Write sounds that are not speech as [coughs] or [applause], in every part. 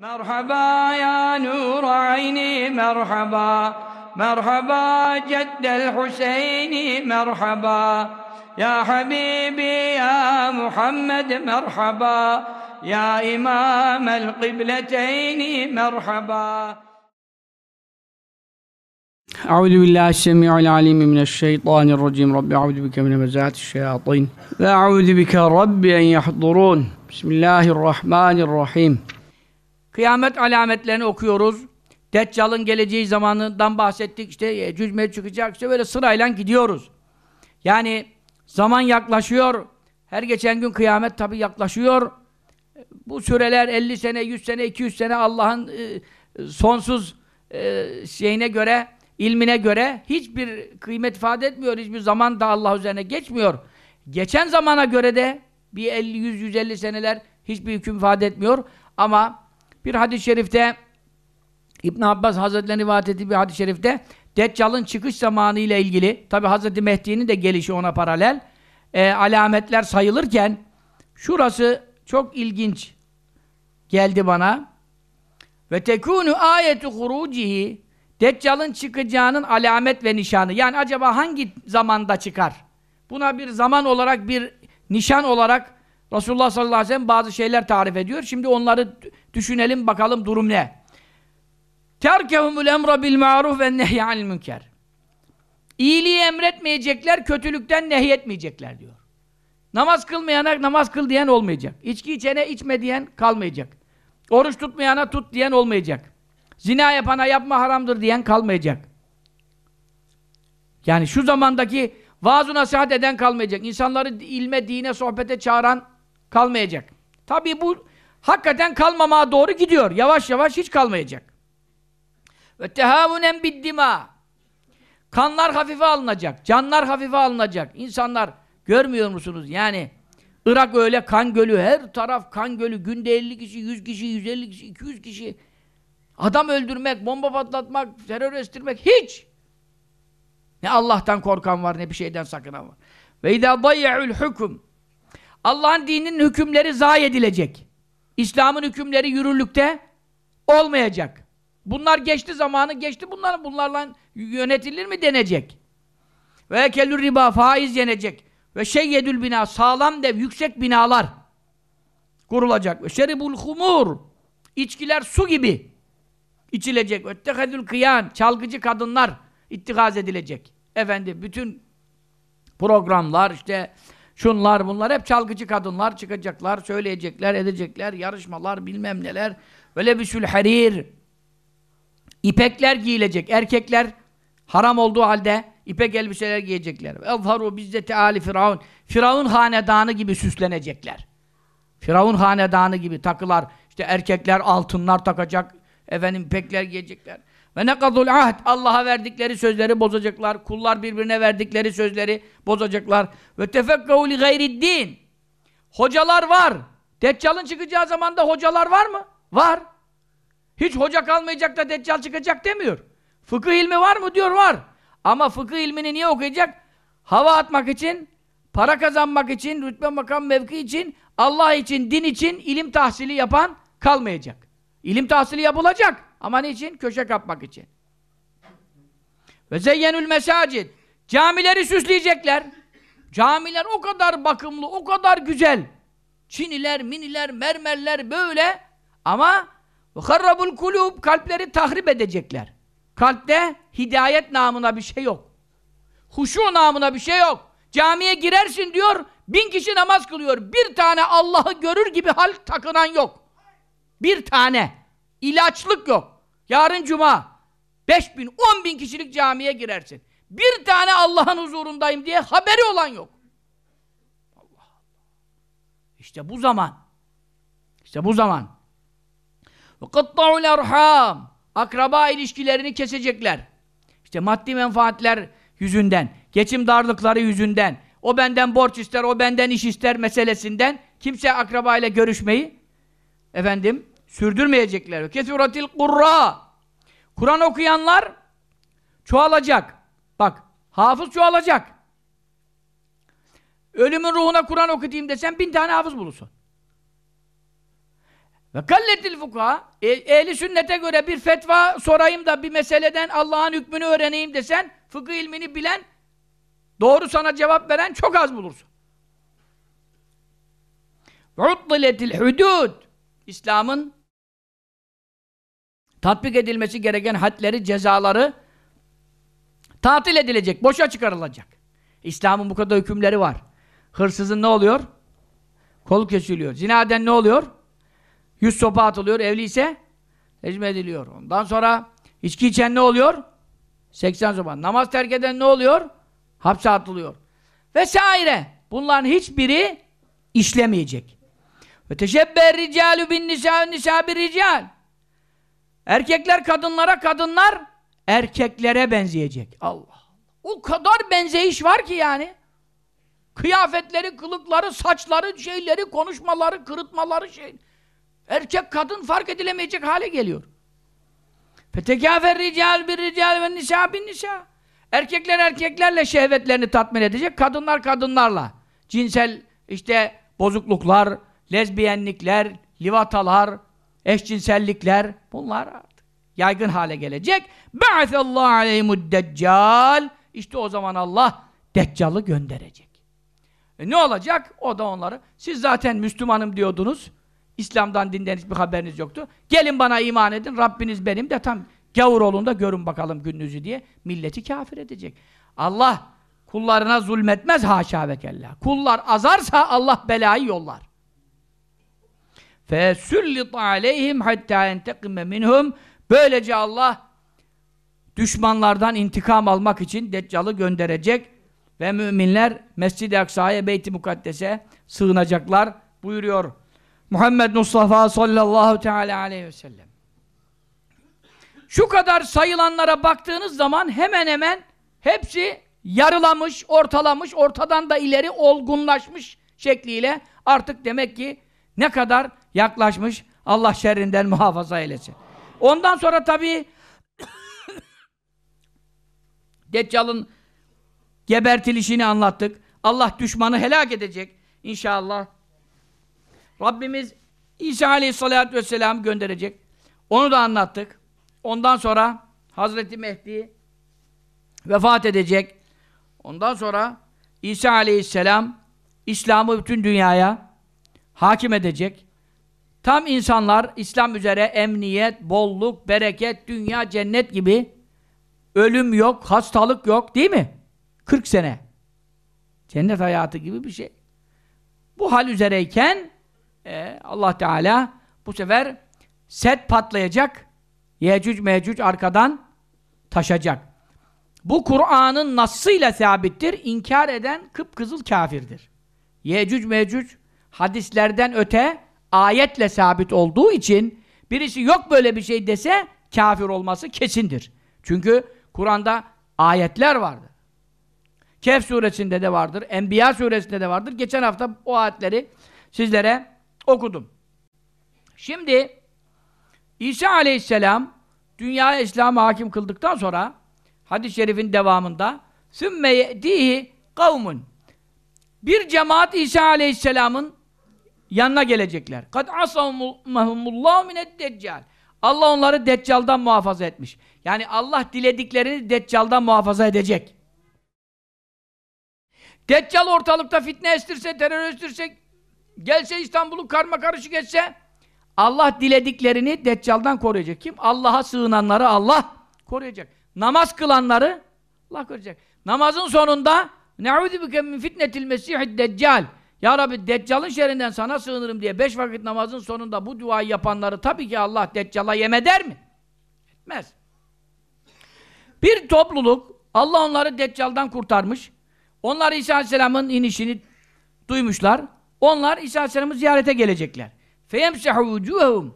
مرحبا يا نور عيني مرحبا. مرحبا جد الحسين مرحبا. يا حبيبي يا محمد مرحبا. يا إمام القبلتين مرحبا. أعوذ بالله السميع العليم من الشيطان الرجيم. رب أعوذ بك من همزات الشياطين. وأعوذ بك رب أن يحضرون. بسم الله الرحمن الرحيم. Kıyamet alametlerini okuyoruz. Deccal'ın geleceği zamanından bahsettik. İşte Yecüc çıkacak. İşte böyle sırayla gidiyoruz. Yani zaman yaklaşıyor. Her geçen gün kıyamet tabi yaklaşıyor. Bu süreler 50 sene, 100 sene, 200 sene Allah'ın e, sonsuz e, şeyine göre, ilmine göre hiçbir kıymet ifade etmiyor. Hiçbir zaman da Allah üzerine geçmiyor. Geçen zamana göre de bir 50, 100, 150 seneler hiçbir hüküm ifade etmiyor. Ama bir hadis-i şerifte İbn Abbas Hazretleri'nin rivayet ettiği bir hadis-i şerifte Deccal'ın çıkış zamanı ile ilgili tabi Hazreti Mehdi'nin de gelişi ona paralel e, alametler sayılırken şurası çok ilginç geldi bana. Ve tekunu ayetu hurucihi Deccal'ın çıkacağının alamet ve nişanı. Yani acaba hangi zamanda çıkar? Buna bir zaman olarak bir nişan olarak Resulullah sallallahu aleyhi ve sellem bazı şeyler tarif ediyor. Şimdi onları düşünelim bakalım durum ne? Terkehumul emra bil ma'ruf ve nehy anil münker. İyiliği emretmeyecekler, kötülükten nehyetmeyecekler diyor. Namaz kılmayana namaz kıl diyen olmayacak. İçki içene içme diyen kalmayacak. Oruç tutmayana tut diyen olmayacak. Zina yapana yapma haramdır diyen kalmayacak. Yani şu zamandaki vaaz nasihat eden kalmayacak. İnsanları ilme, dine, sohbete çağıran kalmayacak. Tabii bu hakikaten kalmamaya doğru gidiyor. Yavaş yavaş hiç kalmayacak. Ve tehavunen biddima. Kanlar hafife alınacak. Canlar hafife alınacak. İnsanlar görmüyor musunuz? Yani Irak öyle kan gölü. Her taraf kan gölü. Günde 50 kişi, 100 kişi, 150 kişi, 200 kişi. Adam öldürmek, bomba patlatmak, terör estirmek hiç. Ne Allah'tan korkan var, ne bir şeyden sakınan var. Ve idâ dayya'ul hüküm. Allah'ın dininin hükümleri zayi edilecek. İslam'ın hükümleri yürürlükte olmayacak. Bunlar geçti zamanı geçti bunlar bunlarla yönetilir mi denecek. Ve ekelür riba faiz yenecek. Ve şeyyedül bina sağlam dev yüksek binalar kurulacak. Ve şeribul humur içkiler su gibi içilecek. Ve tehedül kıyan çalgıcı kadınlar ittikaz edilecek. Efendim bütün programlar işte şunlar bunlar hep çalgıcı kadınlar çıkacaklar, söyleyecekler, edecekler, yarışmalar bilmem neler. Ve lebisül harir İpekler giyilecek. Erkekler haram olduğu halde ipek elbiseler giyecekler. Evharu bizzeti ali firavun. Firavun hanedanı gibi süslenecekler. Firavun hanedanı gibi takılar. İşte erkekler altınlar takacak. Efendim ipekler giyecekler. Ve ne kadul ahd. Allah'a verdikleri sözleri bozacaklar. Kullar birbirine verdikleri sözleri bozacaklar. Ve tefekkahu li gayriddin. Hocalar var. Deccal'ın çıkacağı zamanda hocalar var mı? Var. Hiç hoca kalmayacak da deccal çıkacak demiyor. Fıkıh ilmi var mı diyor var. Ama fıkıh ilmini niye okuyacak? Hava atmak için, para kazanmak için, rütbe makam mevki için, Allah için, din için ilim tahsili yapan kalmayacak. İlim tahsili yapılacak. Ama niçin? Köşe kapmak için. Ve zeyyenül mesacid. Camileri süsleyecekler. Camiler o kadar bakımlı, o kadar güzel. Çiniler, miniler, mermerler böyle. Ama harrabul kulub kalpleri tahrip edecekler. Kalpte hidayet namına bir şey yok. Huşu namına bir şey yok. Camiye girersin diyor, bin kişi namaz kılıyor. Bir tane Allah'ı görür gibi hal takınan yok. Bir tane. İlaçlık yok. Yarın cuma. Beş bin, on bin kişilik camiye girersin. Bir tane Allah'ın huzurundayım diye haberi olan yok. Allah Allah. İşte bu zaman. İşte bu zaman. وَقَطَّعُ الْاَرْحَامِ Akraba ilişkilerini kesecekler. İşte maddi menfaatler yüzünden, geçim darlıkları yüzünden, o benden borç ister, o benden iş ister meselesinden kimse akraba ile görüşmeyi efendim sürdürmeyecekler. Kesuratil kurra Kur'an okuyanlar çoğalacak. Bak, hafız çoğalacak. Ölümün ruhuna Kur'an okutayım desen bin tane hafız bulursun. Ve kalletil fukaha e, ehli sünnete göre bir fetva sorayım da bir meseleden Allah'ın hükmünü öğreneyim desen fıkıh ilmini bilen doğru sana cevap veren çok az bulursun. Uddiletil hudud İslam'ın tatbik edilmesi gereken hadleri, cezaları tatil edilecek, boşa çıkarılacak. İslam'ın bu kadar hükümleri var. Hırsızın ne oluyor? Kolu kesiliyor. Zinaden ne oluyor? Yüz sopa atılıyor. Evli ise ecme ediliyor. Ondan sonra içki içen ne oluyor? 80 sopa. Namaz terk eden ne oluyor? Hapse atılıyor. Vesaire. Bunların hiçbiri işlemeyecek. Ve teşebber ricalu bin nisa nisa bir rical. Erkekler kadınlara, kadınlar erkeklere benzeyecek. Allah. O kadar benzeyiş var ki yani. Kıyafetleri, kılıkları, saçları, şeyleri, konuşmaları, kırıtmaları şey. Erkek kadın fark edilemeyecek hale geliyor. Fetekâfer rical bir rical ve nisa bin nisa. Erkekler erkeklerle şehvetlerini tatmin edecek, kadınlar kadınlarla. Cinsel işte bozukluklar, lezbiyenlikler, livatalar, eşcinsellikler bunlar artık yaygın hale gelecek. Ba'asallahu aleyhimud deccal. İşte o zaman Allah Deccal'ı gönderecek. E ne olacak? O da onları. Siz zaten Müslümanım diyordunuz. İslam'dan, dinden hiçbir haberiniz yoktu. Gelin bana iman edin, Rabbiniz benim de tam gavur olun da görün bakalım gününüzü diye milleti kafir edecek. Allah kullarına zulmetmez haşa ve kella. Kullar azarsa Allah belayı yollar. فَسُلِّطَ عَلَيْهِمْ حَتَّى يَنْتَقِمَ minhum. Böylece Allah düşmanlardan intikam almak için Deccal'ı gönderecek ve müminler Mescid-i Aksa'ya, Beyt-i Mukaddes'e sığınacaklar buyuruyor. Muhammed Mustafa sallallahu teala aleyhi ve sellem. Şu kadar sayılanlara baktığınız zaman hemen hemen hepsi yarılamış, ortalamış, ortadan da ileri olgunlaşmış şekliyle artık demek ki ne kadar yaklaşmış Allah şerrinden [laughs] muhafaza eylesin. Ondan sonra tabii [coughs] Deccal'ın gebertilişini anlattık. Allah düşmanı helak edecek inşallah. Rabbimiz İsa Aleyhisselatü Vesselam gönderecek. Onu da anlattık. Ondan sonra Hazreti Mehdi vefat edecek. Ondan sonra İsa Aleyhisselam İslam'ı bütün dünyaya hakim edecek. Tam insanlar İslam üzere emniyet, bolluk, bereket, dünya, cennet gibi ölüm yok, hastalık yok değil mi? 40 sene. Cennet hayatı gibi bir şey. Bu hal üzereyken e, Allah Teala bu sefer set patlayacak. Yecüc mecüc arkadan taşacak. Bu Kur'an'ın nassıyla sabittir. İnkar eden kıpkızıl kafirdir. Yecüc mecüc hadislerden öte ayetle sabit olduğu için birisi yok böyle bir şey dese kafir olması kesindir. Çünkü Kur'an'da ayetler vardır. Kehf suresinde de vardır, Enbiya suresinde de vardır. Geçen hafta o ayetleri sizlere okudum. Şimdi İsa aleyhisselam dünyaya İslam'a hakim kıldıktan sonra hadis-i şerifin devamında sümme ye'tihi kavmun bir cemaat İsa aleyhisselamın yanına gelecekler. Kad asavmahumullahu mined deccal. Allah onları deccaldan muhafaza etmiş. Yani Allah dilediklerini deccaldan muhafaza edecek. Deccal ortalıkta fitne estirse, terör estirse, gelse İstanbul'u karma karışık etse Allah dilediklerini deccaldan koruyacak. Kim? Allah'a sığınanları Allah koruyacak. Namaz kılanları Allah koruyacak. Namazın sonunda Ne'udü bike min fitnetil mesihid deccal Ya Rabbi Deccal'ın şerrinden sana sığınırım diye beş vakit namazın sonunda bu duayı yapanları tabii ki Allah Deccal'a yem eder mi? Etmez. Bir topluluk Allah onları Deccal'dan kurtarmış. Onlar İsa Aleyhisselam'ın inişini duymuşlar. Onlar İsa Aleyhisselam'ı ziyarete gelecekler. Feyemsehu vucuhum.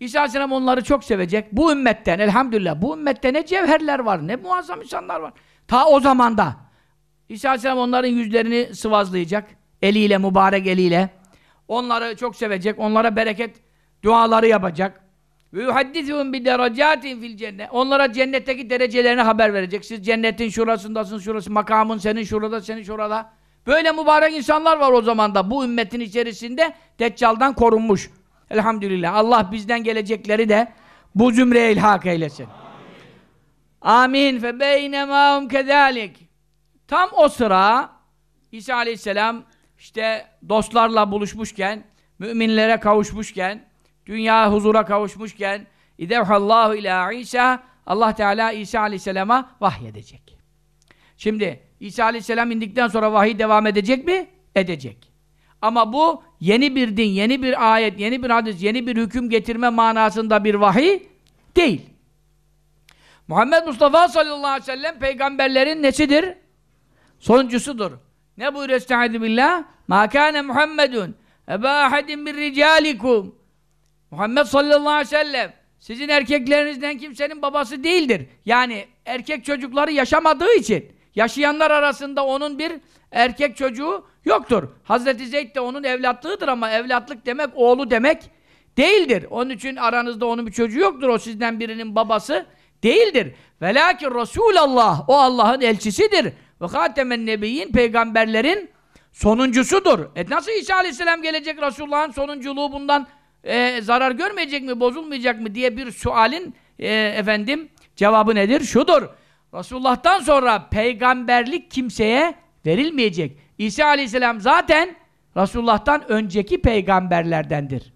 İsa Aleyhisselam onları çok sevecek. Bu ümmetten elhamdülillah bu ümmette ne cevherler var, ne muazzam insanlar var. Ta o zamanda İsa Aleyhisselam onların yüzlerini sıvazlayacak. Eliyle, mübarek eliyle. Onları çok sevecek. Onlara bereket duaları yapacak. Ve yuhaddisuhum bi derecatin fil cennet. Onlara cennetteki derecelerini haber verecek. Siz cennetin şurasındasın, şurası makamın senin şurada, senin şurada. Böyle mübarek insanlar var o zaman da bu ümmetin içerisinde Deccal'dan korunmuş. Elhamdülillah. Allah bizden gelecekleri de bu zümreye ilhak eylesin. Amin. Fe beynemâhum kezâlik. Tam o sıra İsa aleyhisselam işte dostlarla buluşmuşken, müminlere kavuşmuşken, dünya huzura kavuşmuşken İdevhallahu ila İsa Allah Teala İsa aleyhisselama vahyedecek. Şimdi İsa aleyhisselam indikten sonra vahiy devam edecek mi? Edecek. Ama bu yeni bir din, yeni bir ayet, yeni bir hadis, yeni bir hüküm getirme manasında bir vahiy değil. Muhammed Mustafa sallallahu aleyhi ve sellem peygamberlerin nesidir? Sonuncusudur. Ne buyuruyor estaizu billah? Ma kâne Muhammedun eba ahadin bir ricalikum. Muhammed sallallahu aleyhi ve sellem sizin erkeklerinizden kimsenin babası değildir. Yani erkek çocukları yaşamadığı için yaşayanlar arasında onun bir erkek çocuğu yoktur. Hazreti Zeyd de onun evlatlığıdır ama evlatlık demek oğlu demek değildir. Onun için aranızda onun bir çocuğu yoktur. O sizden birinin babası değildir. Velakin Resulallah o Allah'ın elçisidir. Ve hatemen nebiyyin peygamberlerin sonuncusudur. E nasıl İsa Aleyhisselam gelecek Resulullah'ın sonunculuğu bundan e, zarar görmeyecek mi, bozulmayacak mı diye bir sualin e, efendim cevabı nedir? Şudur. Resulullah'tan sonra peygamberlik kimseye verilmeyecek. İsa Aleyhisselam zaten Resulullah'tan önceki peygamberlerdendir.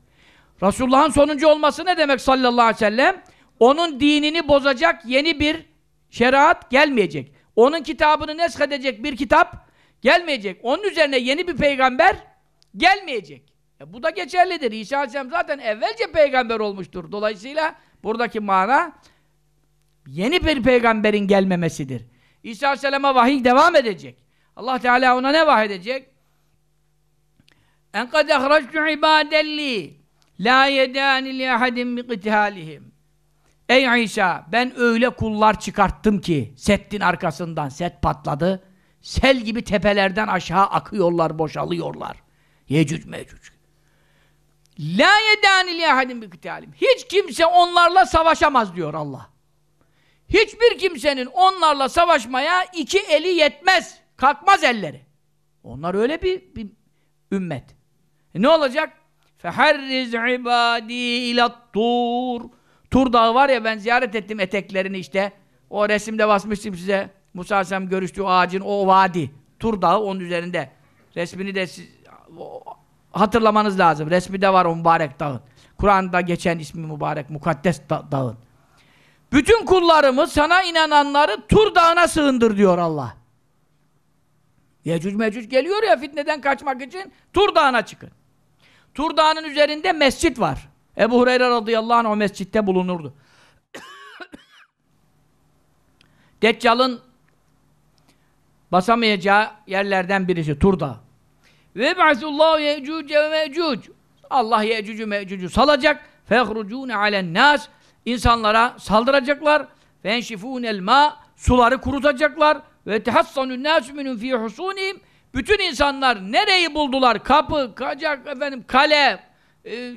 Resulullah'ın sonuncu olması ne demek sallallahu aleyhi ve sellem? Onun dinini bozacak yeni bir şeriat gelmeyecek. Onun kitabını neshedecek bir kitap gelmeyecek. Onun üzerine yeni bir peygamber gelmeyecek. E bu da geçerlidir. İsa Aleyhisselam zaten evvelce peygamber olmuştur. Dolayısıyla buradaki mana yeni bir peygamberin gelmemesidir. İsa Aleyhisselam'a vahiy devam edecek. Allah Teala ona ne vahyedecek? En kad ahrajtu ibadelli la yedani li ahadin bi qitalihim. Ey İsa ben öyle kullar çıkarttım ki settin arkasından set patladı. Sel gibi tepelerden aşağı akıyorlar, boşalıyorlar. Yecüc mecüc. La yedani li ahadin bi qitalihim. Hiç kimse onlarla savaşamaz diyor Allah. Hiçbir kimsenin onlarla savaşmaya iki eli yetmez. Kalkmaz elleri. Onlar öyle bir, bir ümmet. E ne olacak? Feharriz ibadi ilat tur. Tur dağı var ya ben ziyaret ettim eteklerini işte. O resimde basmıştım size. Musa Aleyhisselam görüştüğü ağacın o vadi. Tur dağı onun üzerinde. Resmini de siz, o, hatırlamanız lazım. Resmi de var o mübarek dağın. Kur'an'da geçen ismi mübarek mukaddes da dağın. Bütün kullarımı sana inananları Tur dağına sığındır diyor Allah. Yecüc mecüc geliyor ya fitneden kaçmak için Tur dağına çıkın. Tur dağının üzerinde mescit var. Ebu Hureyre radıyallahu anh o mescitte bulunurdu. [coughs] Deccal'ın basamayacağı yerlerden birisi Tur dağı. Ve ba'sullahu ye'cuce ve me'cuc. Allah ye'cucu me'cucu salacak. Fehrucune alen nas. İnsanlara saldıracaklar. Fenşifûnel ma. Suları kurutacaklar. Ve tehassanun nâsü minun fî husûnihim. Bütün insanlar nereyi buldular? Kapı, kacak, efendim, kale, e,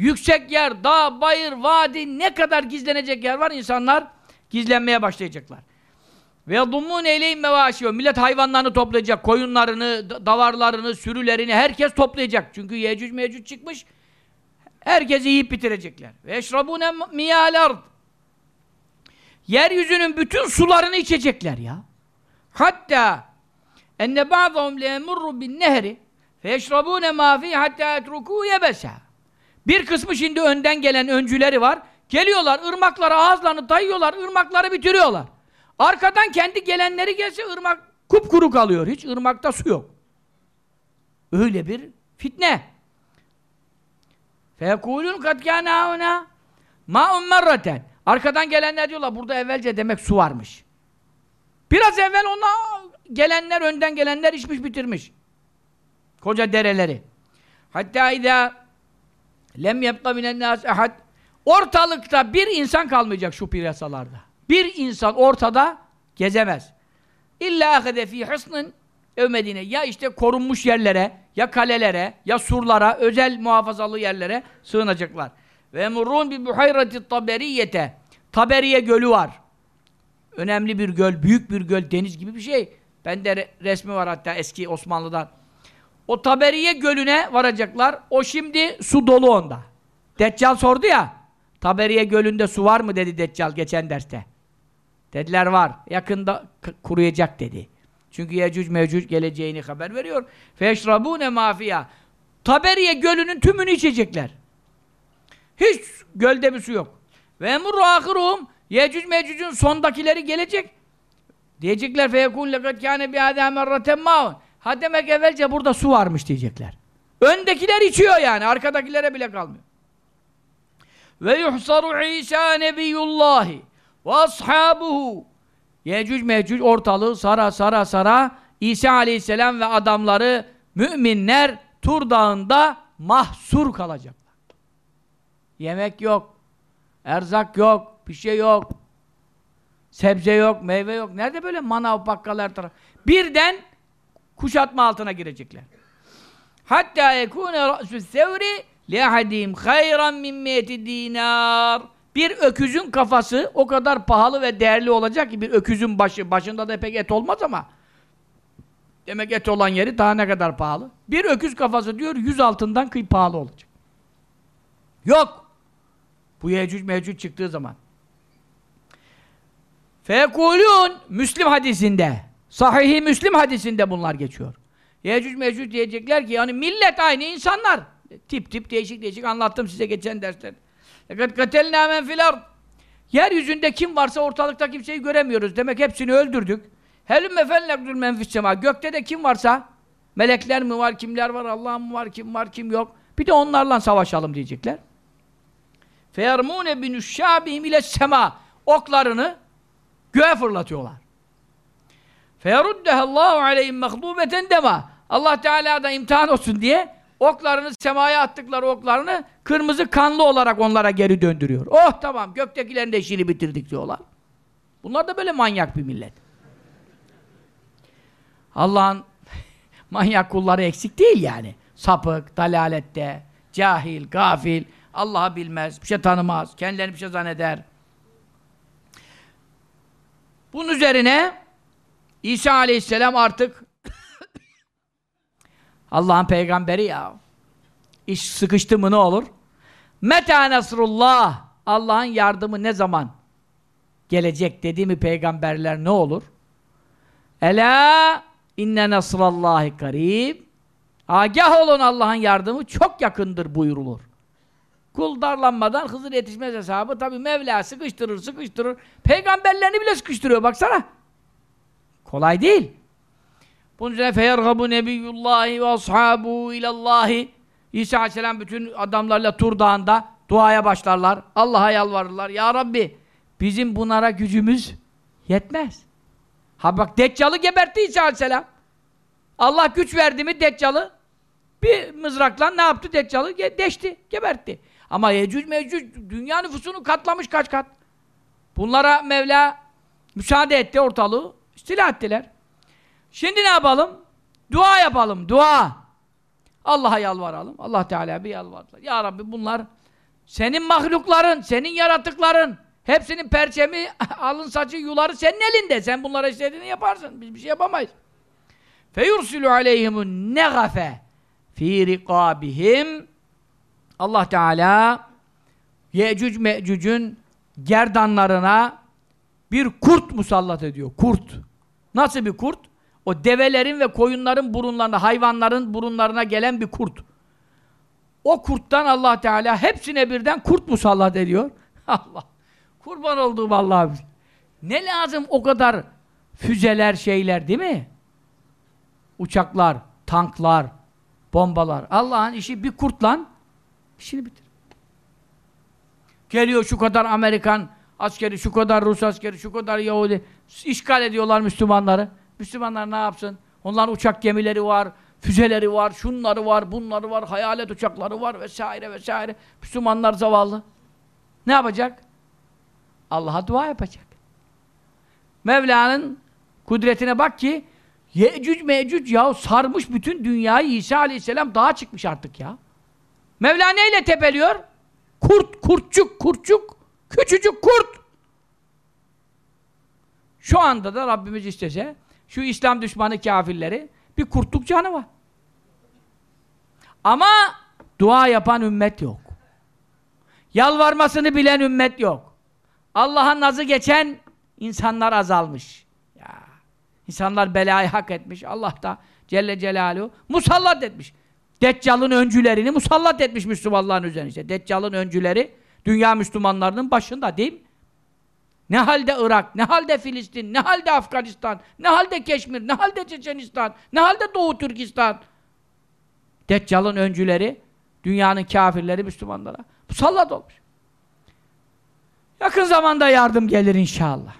yüksek yer, dağ, bayır, vadi, ne kadar gizlenecek yer var insanlar gizlenmeye başlayacaklar. Ve dummun eyleyim mevaşiyor. Millet hayvanlarını toplayacak, koyunlarını, davarlarını, sürülerini herkes toplayacak. Çünkü Yecüc Mecüc çıkmış. Herkesi yiyip bitirecekler. Ve eşrabune miyal ard. Yeryüzünün bütün sularını içecekler ya. Hatta enne ba'dahum le'emurru bin nehri feyeşrabune ma fi hatta etruku yebesa. Bir kısmı şimdi önden gelen öncüleri var. Geliyorlar ırmaklara ağızlarını dayıyorlar, ırmakları bitiriyorlar. Arkadan kendi gelenleri gelse ırmak kupkuru kalıyor. Hiç ırmakta su yok. Öyle bir fitne. Fekulun kad kana ma'un merraten. Arkadan gelenler diyorlar burada evvelce demek su varmış. Biraz evvel ona gelenler önden gelenler içmiş bitirmiş. Koca dereleri. Hatta idâ lem yebqa minen nâs ehad Ortalıkta bir insan kalmayacak şu piyasalarda. Bir insan ortada gezemez. İlla ahede fî hısnın övmediğine ya işte korunmuş yerlere, ya kalelere, ya surlara, özel muhafazalı yerlere sığınacaklar. Ve murrun bi buhayrati taberiyete. Taberiye gölü var. Önemli bir göl, büyük bir göl, deniz gibi bir şey. Bende re resmi var hatta eski Osmanlı'dan. O Taberiye gölüne varacaklar. O şimdi su dolu onda. Deccal sordu ya. Taberiye gölünde su var mı dedi Deccal geçen derste. Dediler var. Yakında kuruyacak dedi. Çünkü Yecüc Mevcuc geleceğini haber veriyor. Feşrabune mafia. Taberiye gölünün tümünü içecekler. Hiç gölde bir su yok. Ve emurru ahiruhum Yecüc Mevcuc'un sondakileri gelecek. Diyecekler feyekûn lekad kâne bihâdâ merraten mâun. Ha demek evvelce burada su varmış diyecekler. Öndekiler içiyor yani. Arkadakilere bile kalmıyor. Ve yuhsaru İsa nebiyullahi ve ashabuhu Yecüc Mecüc ortalığı sara sara sara İsa aleyhisselam ve adamları müminler Tur Dağı'nda mahsur kalacaklar. Yemek yok. Erzak yok. Bir şey yok. Sebze yok, meyve yok. Nerede böyle manav bakkal her? Birden kuşatma altına girecekler. Hatta yekûne ra'sü sevri li'ahadim hayran min miyeti dinar. Bir öküzün kafası o kadar pahalı ve değerli olacak ki bir öküzün başı, başında da pek et olmaz ama demek et olan yeri daha ne kadar pahalı? Bir öküz kafası diyor yüz altından kıy pahalı olacak. Yok. Bu Yecüc Mecüc çıktığı zaman. Fekulun Müslim hadisinde Sahih-i Müslim hadisinde bunlar geçiyor. Yecüc Mecüc diyecekler ki yani millet aynı insanlar. Tip tip değişik değişik anlattım size geçen dersler. Fakat katelnâ men fil. Yeryüzünde kim varsa ortalıkta kimseyi göremiyoruz. Demek hepsini öldürdük. Helümme fellekdül men fissema. Gökte de kim varsa melekler mi var, kimler var, Allah mı var, kim var, kim yok. Bir de onlarla savaşalım diyecekler. Feyarmûne binüşşâbihim ile sema. Oklarını göğe fırlatıyorlar. Feyaruddehallahu aleyhim mehdûbeten dema. Allah Teala da imtihan olsun diye oklarını semaya attıkları oklarını kırmızı kanlı olarak onlara geri döndürüyor. Oh tamam göktekilerin de işini bitirdik diyorlar. Bunlar da böyle manyak bir millet. Allah'ın [laughs] manyak kulları eksik değil yani. Sapık, dalalette, cahil, gafil, Allah'ı bilmez, bir şey tanımaz, kendilerini bir şey zanneder. Bunun üzerine İsa aleyhisselam artık [coughs] Allah'ın peygamberi ya. İş sıkıştı mı ne olur? Meta nasrullah. Allah'ın yardımı ne zaman gelecek dedi mi peygamberler ne olur? Ela inne nasrallahi karib. Agah olun Allah'ın yardımı çok yakındır buyurulur. Kul darlanmadan Hızır yetişmez hesabı tabi Mevla sıkıştırır sıkıştırır. Peygamberlerini bile sıkıştırıyor baksana. Kolay değil. Bunun üzerine feyergabu nebiyyullahi ve ashabu ilallahi İsa aleyhisselam bütün adamlarla Tur Dağı'nda duaya başlarlar. Allah'a yalvarırlar. Ya Rabbi bizim bunlara gücümüz yetmez. Ha bak Deccal'ı gebertti İsa aleyhisselam. Allah güç verdi mi Deccal'ı bir mızrakla ne yaptı Deccal'ı? Deşti, gebertti. Ama Yecüc Mecüc dünya nüfusunu katlamış kaç kat. Bunlara Mevla müsaade etti ortalığı. İstila ettiler. Şimdi ne yapalım? Dua yapalım, dua. Allah'a yalvaralım. Allah Teala bir yalvardılar. Ya Rabbi bunlar senin mahlukların, senin yaratıkların, hepsinin perçemi, [laughs] alın saçı, yuları senin elinde. Sen bunlara istediğini yaparsın. Biz bir şey yapamayız. Feyursilü aleyhimun negafe fi rikabihim Allah Teala Yecüc Mecüc'ün gerdanlarına bir kurt musallat ediyor. Kurt. Nasıl bir kurt? O develerin ve koyunların burunlarına, hayvanların burunlarına gelen bir kurt. O kurttan Allah Teala hepsine birden kurt musallat ediyor. [laughs] Allah. Kurban olduğum Allah'ım. Ne lazım o kadar füzeler, şeyler değil mi? Uçaklar, tanklar, bombalar. Allah'ın işi bir kurtlan işini bitir. Geliyor şu kadar Amerikan askeri, şu kadar Rus askeri, şu kadar Yahudi işgal ediyorlar Müslümanları. Müslümanlar ne yapsın? Onların uçak gemileri var, füzeleri var, şunları var, bunları var, hayalet uçakları var vesaire vesaire. Müslümanlar zavallı. Ne yapacak? Allah'a dua yapacak. Mevla'nın kudretine bak ki Yecüc mecüc ya sarmış bütün dünyayı İsa aleyhisselam dağa çıkmış artık ya. Mevla neyle tepeliyor? Kurt, kurtçuk, kurtçuk, küçücük kurt. Şu anda da Rabbimiz istese şu İslam düşmanı kafirleri bir kurtluk canı var. Ama dua yapan ümmet yok. Yalvarmasını bilen ümmet yok. Allah'ın nazı geçen insanlar azalmış. Ya. İnsanlar belayı hak etmiş. Allah da Celle Celaluhu musallat etmiş. Deccal'ın öncülerini musallat etmiş Müslümanların üzerine. İşte Deccal'ın öncüleri dünya Müslümanlarının başında değil mi? Ne halde Irak, ne halde Filistin, ne halde Afganistan, ne halde Keşmir, ne halde Çeçenistan, ne halde Doğu Türkistan. Deccal'ın öncüleri, dünyanın kafirleri Müslümanlara. Bu sallat olmuş. Yakın zamanda yardım gelir inşallah.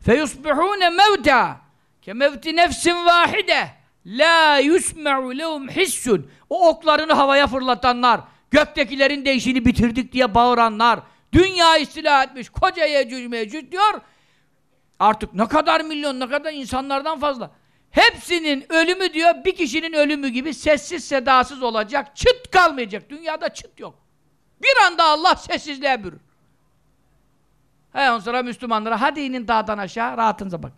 Feyusbihune mevta ke mevti nefsin vahide la yusme'u lehum hissun. O oklarını havaya fırlatanlar, göktekilerin de işini bitirdik diye bağıranlar, dünya istila etmiş, koca Yecüc Mecüc diyor. Artık ne kadar milyon, ne kadar insanlardan fazla. Hepsinin ölümü diyor, bir kişinin ölümü gibi sessiz sedasız olacak, çıt kalmayacak. Dünyada çıt yok. Bir anda Allah sessizliğe bürür. He on sonra Müslümanlara hadi inin dağdan aşağı rahatınıza bak.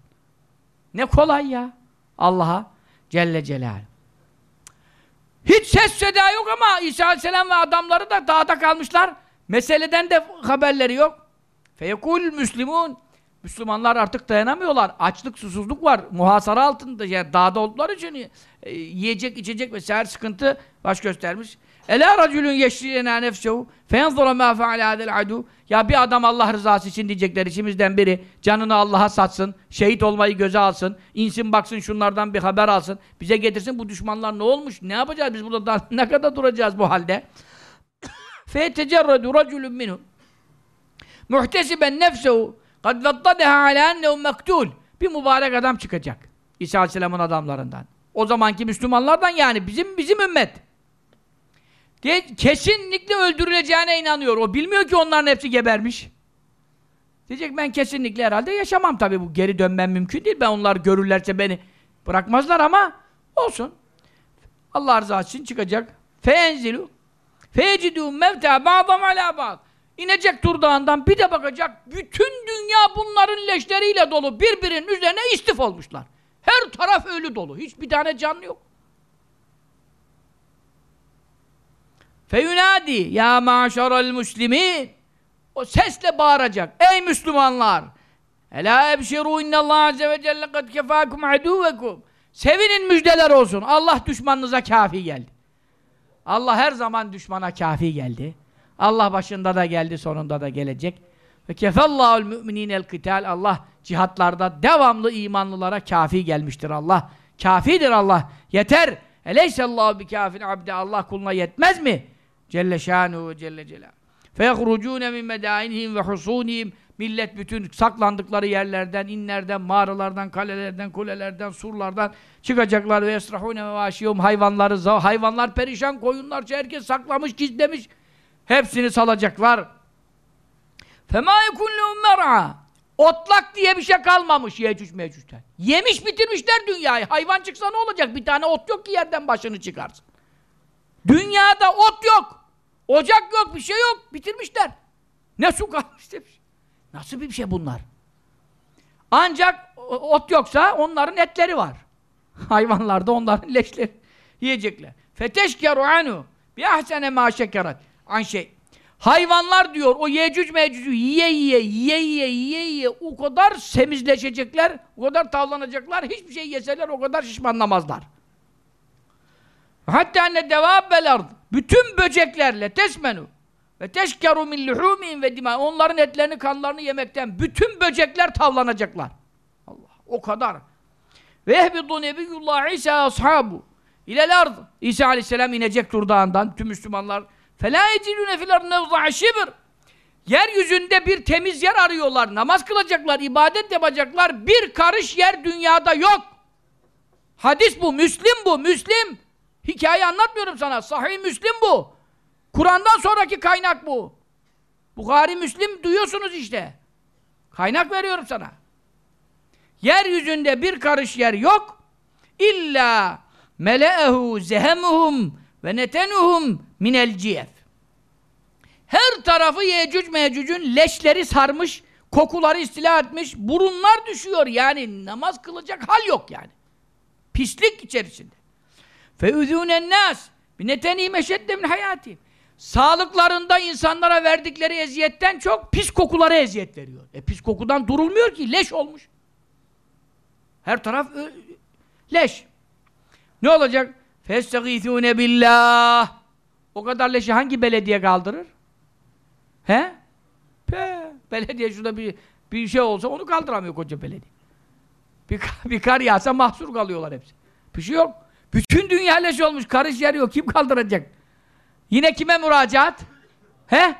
Ne kolay ya. Allah'a Celle Celal. Hiç ses seda yok ama İsa Aleyhisselam ve adamları da dağda kalmışlar. Meseleden de haberleri yok. Feyekul Müslümun. Müslümanlar artık dayanamıyorlar. Açlık, susuzluk var. Muhasara altında. Yani dağda oldukları için e, yiyecek, içecek vesaire sıkıntı baş göstermiş. Ela racülün yeşriyena nefsehu feyenzura ma feale hadel adu Ya bir adam Allah rızası için diyecekler içimizden biri canını Allah'a satsın, şehit olmayı göze alsın, insin baksın şunlardan bir haber alsın, bize getirsin bu düşmanlar ne olmuş, ne yapacağız biz burada [laughs] ne kadar duracağız bu halde? Fetecerredu raculun minhum muhtesiben nefsehu kad vettadeha ala ennehu mektul bir mübarek adam çıkacak. İsa Aleyhisselam'ın adamlarından. O zamanki Müslümanlardan yani bizim bizim ümmet. Kesinlikle öldürüleceğine inanıyor. O bilmiyor ki onların hepsi gebermiş. Diyecek ben kesinlikle herhalde yaşamam tabii bu geri dönmem mümkün değil. Ben onlar görürlerse beni bırakmazlar ama olsun. Allah rızası için çıkacak. Feenzilu fecidû mevtâ ba'dam alâ ba'd. İnecek Tur Dağı'ndan bir de bakacak bütün dünya bunların leşleriyle dolu birbirinin üzerine istif olmuşlar. Her taraf ölü dolu. Hiçbir tane canlı yok. Feyunadi ya maşaral muslimin o sesle bağıracak. Ey Müslümanlar! Ela ebşiru innallah azze ve celle kad kefâkum aduvekum. Sevinin müjdeler olsun. Allah düşmanınıza kafi geldi. Allah her zaman düşmana kafi geldi. Allah başında da geldi, sonunda da gelecek. Ve kefallahul müminînel kıtal. Allah cihatlarda devamlı imanlılara kafi gelmiştir Allah. Kafidir Allah. Yeter. Eleysallahu bi kafin abde. Allah kuluna yetmez mi? Celle şanuhu celle celal. Feyehrucûne min medâinihim ve husûnihim Millet bütün saklandıkları yerlerden, inlerden, mağaralardan, kalelerden, kulelerden, surlardan çıkacaklar ve esrahune vaşiyum hayvanları hayvanlar perişan, koyunlar herkes saklamış, gizlemiş. Hepsini salacaklar. Fema yekunlu mer'a. Otlak diye bir şey kalmamış Yecüc Mecüc'ten. Yemiş bitirmişler dünyayı. Hayvan çıksa ne olacak? Bir tane ot yok ki yerden başını çıkarsın. Dünyada ot yok. Ocak yok, bir şey yok. Bitirmişler. Ne su kalmış demiş. Nasıl bir şey bunlar? Ancak ot yoksa onların etleri var. [laughs] Hayvanlarda onların leşleri yiyecekler. Feteşkeru anu bi ahsene ma şekerat an şey. Hayvanlar diyor o Yecüc Mecüc'ü yiye yiye yiye yiye yiye yiye o kadar semizleşecekler, o kadar tavlanacaklar, hiçbir şey yeseler o kadar şişmanlamazlar. Hatta ne devabbel ard bütün böceklerle tesmenu ve teşkeru min luhumihim ve dima. Onların etlerini, kanlarını yemekten bütün böcekler tavlanacaklar. Allah o kadar. Ve ehbidu nebiyyullah İsa ashabu. İlel ard. İsa aleyhisselam inecek durdağından tüm Müslümanlar. Fela ecidüne fil ard nevza'a şibir. Yeryüzünde bir temiz yer arıyorlar. Namaz kılacaklar, ibadet yapacaklar. Bir karış yer dünyada yok. Hadis bu, Müslim bu, Müslim. Hikaye anlatmıyorum sana. Sahih Müslim bu. Kur'an'dan sonraki kaynak bu. Bukhari, Müslim duyuyorsunuz işte. Kaynak veriyorum sana. Yeryüzünde bir karış yer yok. İlla mele'ehu zehemuhum ve netenuhum minel ciyef. Her tarafı Yecüc Mecüc'ün leşleri sarmış, kokuları istila etmiş, burunlar düşüyor yani namaz kılacak hal yok yani. Pislik içerisinde. Feüzûnen nâs binetenî meşedde min hayâtî sağlıklarında insanlara verdikleri eziyetten çok pis kokulara eziyet veriyor. E pis kokudan durulmuyor ki leş olmuş. Her taraf leş. Ne olacak? Festagîthûne billah. O kadar leşi hangi belediye kaldırır? He? Pe, belediye şurada bir bir şey olsa onu kaldıramıyor koca belediye. Bir, bir kar yağsa mahsur kalıyorlar hepsi. Bir şey yok. Bütün dünya leş olmuş. Karış yer yok. Kim kaldıracak? Yine kime müracaat? He?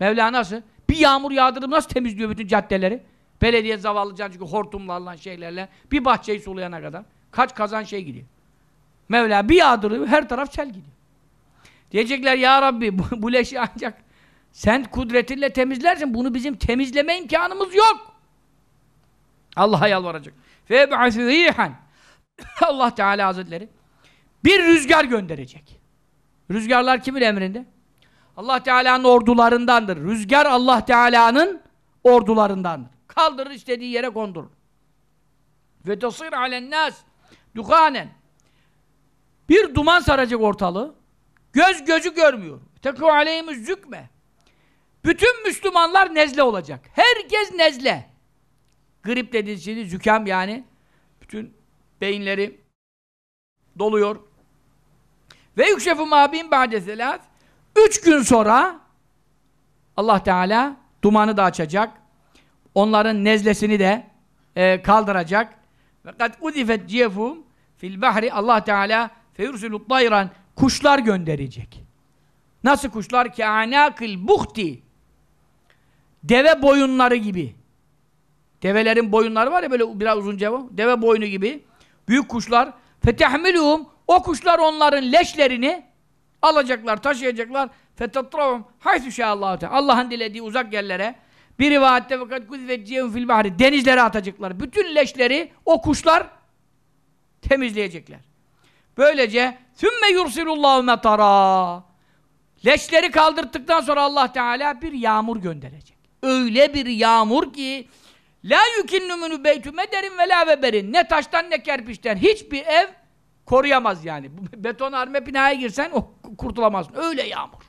Mevla nasıl? Bir yağmur yağdırıp nasıl temizliyor bütün caddeleri? Belediye zavallıcan çünkü hortumlarla şeylerle bir bahçeyi sulayana kadar. Kaç kazan şey gidiyor. Mevla bir yağdırıyor her taraf sel gidiyor. Diyecekler ya Rabbi bu, bu leşi ancak sen kudretinle temizlersin. Bunu bizim temizleme imkanımız yok. Allah'a yalvaracak. Feb'asü rihan. Allah Teala Hazretleri bir rüzgar gönderecek. Rüzgarlar kimin emrinde? Allah Teala'nın ordularındandır. Rüzgar Allah Teala'nın ordularındandır. Kaldırır istediği yere kondurur. Ve tasir alen nas dukanen. Bir duman saracak ortalığı. Göz gözü görmüyor. Teku aleyhimiz zükme. Bütün Müslümanlar nezle olacak. Herkes nezle. Grip dediğiniz şey zükam yani. Bütün beyinleri doluyor. Ve yükşefu mabin ba'de selat. Üç gün sonra Allah Teala dumanı da açacak. Onların nezlesini de e, kaldıracak. Ve kad udifet ciyefum fil bahri Allah Teala feyursilut tayran kuşlar gönderecek. Nasıl kuşlar? Ki anakil buhti deve boyunları gibi. Develerin boyunları var ya böyle biraz uzun cevap. Deve boynu gibi. Büyük kuşlar. Fetehmiluhum o kuşlar onların leşlerini alacaklar, taşıyacaklar. Fetatravum haythu şaallahu Allah'ın dilediği uzak yerlere bir rivayette fakat kuzveciyem fil bahri denizlere atacaklar. Bütün leşleri o kuşlar temizleyecekler. Böylece sümme yursilullahu metara leşleri kaldırttıktan sonra Allah Teala bir yağmur gönderecek. Öyle bir yağmur ki la yukinnu minu beytü mederin ve la veberin ne taştan ne kerpiçten hiçbir ev koruyamaz yani. Beton arme binaya girsen o kurtulamazsın. Öyle yağmur.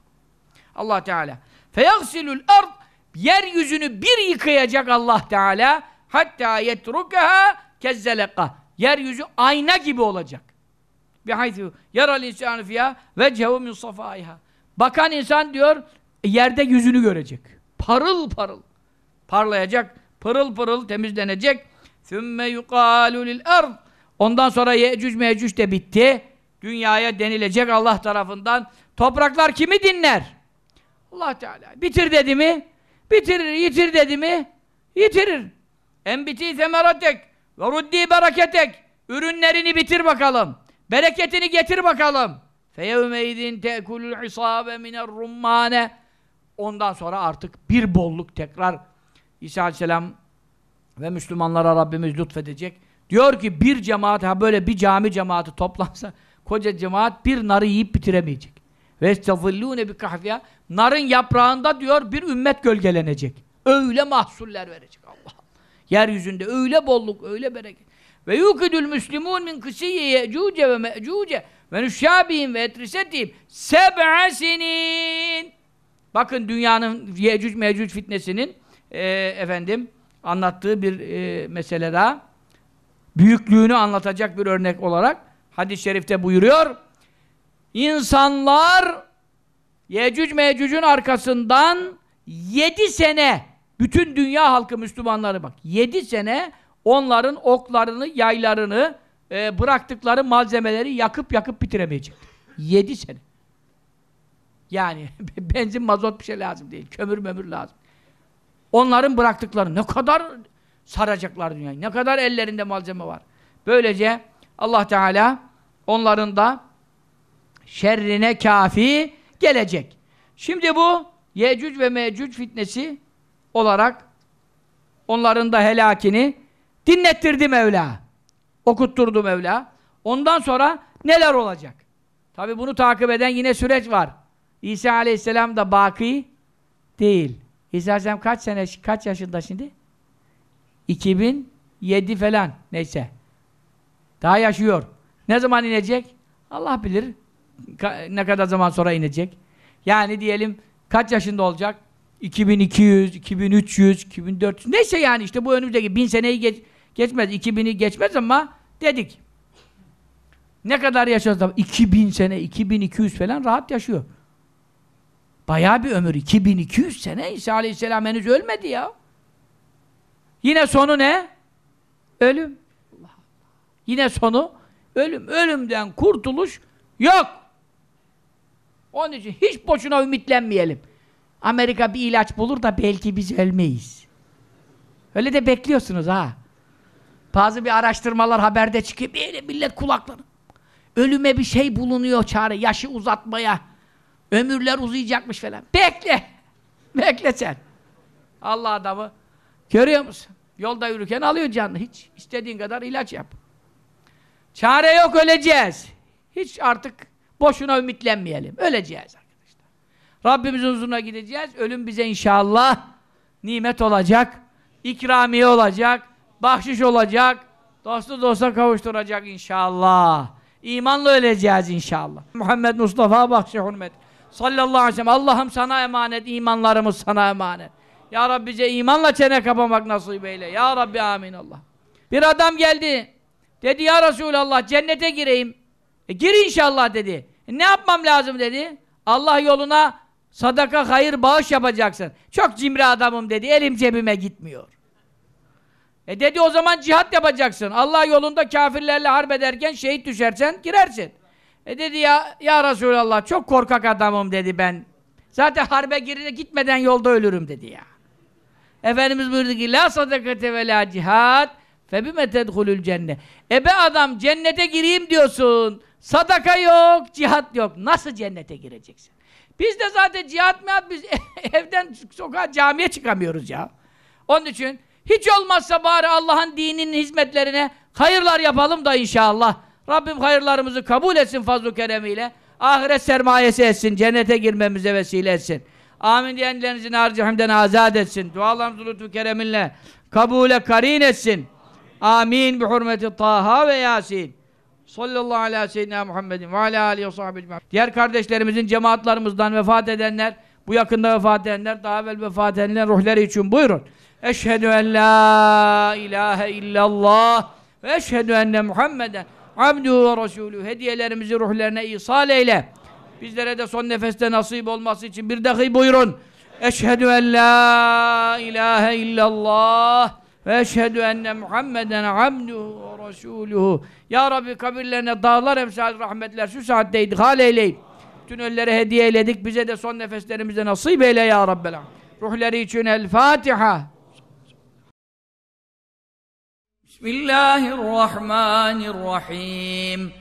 Allah Teala. Feyagsilul ard yeryüzünü bir yıkayacak Allah Teala hatta yetrukaha kezzeleka. Yeryüzü ayna gibi olacak. Bihaythu yaral insanu fiyâ vecehu min safâiha. Bakan insan diyor yerde yüzünü görecek. Parıl parıl. Parlayacak. Pırıl pırıl temizlenecek. Sümme yuqalu lil ard. Ondan sonra Yecüc Mecüc de bitti. Dünyaya denilecek Allah tarafından. Topraklar kimi dinler? Allah Teala. Bitir dedi mi? Bitirir. Yitir dedi mi? Yitirir. Enbiti semeratek ve ruddi bereketek. Ürünlerini bitir bakalım. Bereketini getir bakalım. Feyevmeydin tekulul isabe miner rummane. Ondan sonra artık bir bolluk tekrar İsa Aleyhisselam ve Müslümanlara Rabbimiz lütfedecek. Diyor ki bir cemaat, ha böyle bir cami cemaati toplansa [laughs] koca cemaat bir narı yiyip bitiremeyecek. Ve estağfirlûne bi kahfiya narın yaprağında diyor bir ümmet gölgelenecek. Öyle mahsuller verecek Allah. Yeryüzünde öyle bolluk, öyle bereket. Ve yukidül müslimûn min kısiyye ye'cûce ve me'cûce ve nüşşâbihim ve etrisetihim seb'a sinin. Bakın dünyanın Yecüc Mecüc fitnesinin e, efendim anlattığı bir e, mesele daha. Büyüklüğünü anlatacak bir örnek olarak hadis-i şerifte buyuruyor. İnsanlar Yecüc Mecüc'ün arkasından yedi sene bütün dünya halkı Müslümanları bak yedi sene onların oklarını, yaylarını e, bıraktıkları malzemeleri yakıp yakıp bitiremeyecek. Yedi sene. Yani [laughs] benzin, mazot bir şey lazım değil. Kömür mömür lazım. Onların bıraktıkları ne kadar saracaklar dünyayı. Ne kadar ellerinde malzeme var. Böylece Allah Teala onların da şerrine kafi gelecek. Şimdi bu Yecüc ve Mecüc fitnesi olarak onların da helakini dinlettirdi Mevla. Okutturdu Mevla. Ondan sonra neler olacak? Tabi bunu takip eden yine süreç var. İsa Aleyhisselam da baki değil. İsa Aleyhisselam kaç sene, kaç yaşında şimdi? 2007 falan. Neyse. Daha yaşıyor. Ne zaman inecek? Allah bilir. ka- ne kadar zaman sonra inecek? Yani diyelim kaç yaşında olacak? 2200, 2300, 2400 neyse yani işte bu önümüzdeki bin seneyi geç, geçmez, 2000'i geçmez ama dedik. Ne kadar yaşarsa 2000 sene, 2200 falan rahat yaşıyor. Bayağı bir ömür. 2200 sene İsa Aleyhisselam henüz ölmedi ya. Yine sonu ne? Ölüm. Yine sonu ölüm. Ölümden kurtuluş yok. Onun için hiç boşuna ümitlenmeyelim. Amerika bir ilaç bulur da belki biz ölmeyiz. Öyle de bekliyorsunuz ha. Bazı bir araştırmalar haberde çıkıyor. Böyle millet kulakları. Ölüme bir şey bulunuyor çare. Yaşı uzatmaya. Ömürler uzayacakmış falan. Bekle. [laughs] Bekle sen. Allah adamı. Görüyor musun? Yolda yürürken alıyor canını. Hiç istediğin kadar ilaç yap. Çare yok öleceğiz. Hiç artık boşuna ümitlenmeyelim. Öleceğiz arkadaşlar. Rabbimizin huzuruna gideceğiz. Ölüm bize inşallah nimet olacak. ikramiye olacak. Bahşiş olacak. Dostu dosta kavuşturacak inşallah. İmanla öleceğiz inşallah. Muhammed Mustafa bahşi hürmet. Sallallahu aleyhi ve sellem. Allah'ım sana emanet, imanlarımız sana emanet. Ya Rabbi bize imanla çene kapamak nasip eyle. Ya Rabbi amin Allah. Bir adam geldi. Dedi ya Resulallah cennete gireyim. E, gir inşallah dedi. E, ne yapmam lazım dedi. Allah yoluna sadaka, hayır, bağış yapacaksın. Çok cimri adamım dedi. Elim cebime gitmiyor. E dedi o zaman cihat yapacaksın. Allah yolunda kafirlerle harp ederken şehit düşersen girersin. E dedi ya ya Resulallah çok korkak adamım dedi ben. Zaten harbe girine gitmeden yolda ölürüm dedi ya. Efendimiz buyurdu ki la sadakate ve la cihat febime tedhulül cennet. E be adam cennete gireyim diyorsun. Sadaka yok, cihat yok. Nasıl cennete gireceksin? Biz de zaten cihat mihat biz [laughs] evden sokağa camiye çıkamıyoruz ya. Onun için hiç olmazsa bari Allah'ın dininin hizmetlerine hayırlar yapalım da inşallah. Rabbim hayırlarımızı kabul etsin fazl-ı keremiyle. Ahiret sermayesi etsin, cennete girmemize vesile etsin. Amin diyenlerinizi nar cehennemden azat etsin. Dualarımızı lütfu kereminle kabule karin etsin. Amin bi hurmeti Taha ve Yasin. Sallallahu aleyhi ve seyyidina Muhammedin ve aleyhi aleyhi ve sahibi Diğer kardeşlerimizin cemaatlarımızdan vefat edenler, bu yakında vefat edenler, daha evvel vefat edenler ruhları için buyurun. Eşhedü en la ilahe illallah ve eşhedü enne Muhammeden abduhu ve resulü hediyelerimizi ruhlarına ihsal eyle. Bizlere de son nefeste nasip olması için bir dahi buyurun. Eşhedü en la ilahe illallah ve eşhedü enne Muhammeden abduhu ve resuluhu. Ya Rabbi kabirlerine dağlar emsal rahmetler şu saatte idhal eyleyip bütün ölülere hediye eyledik. Bize de son nefeslerimize nasip eyle ya Rabbel. Ruhları için El Fatiha. Bismillahirrahmanirrahim.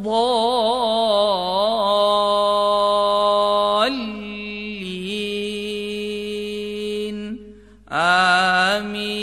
الضالين. آمين.